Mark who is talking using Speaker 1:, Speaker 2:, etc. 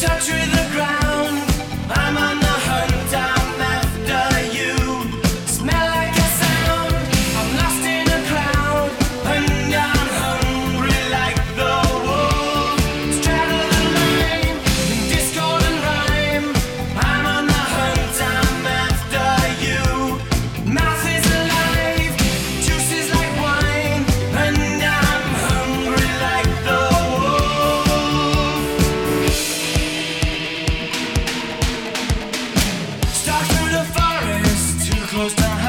Speaker 1: touch with Stalk through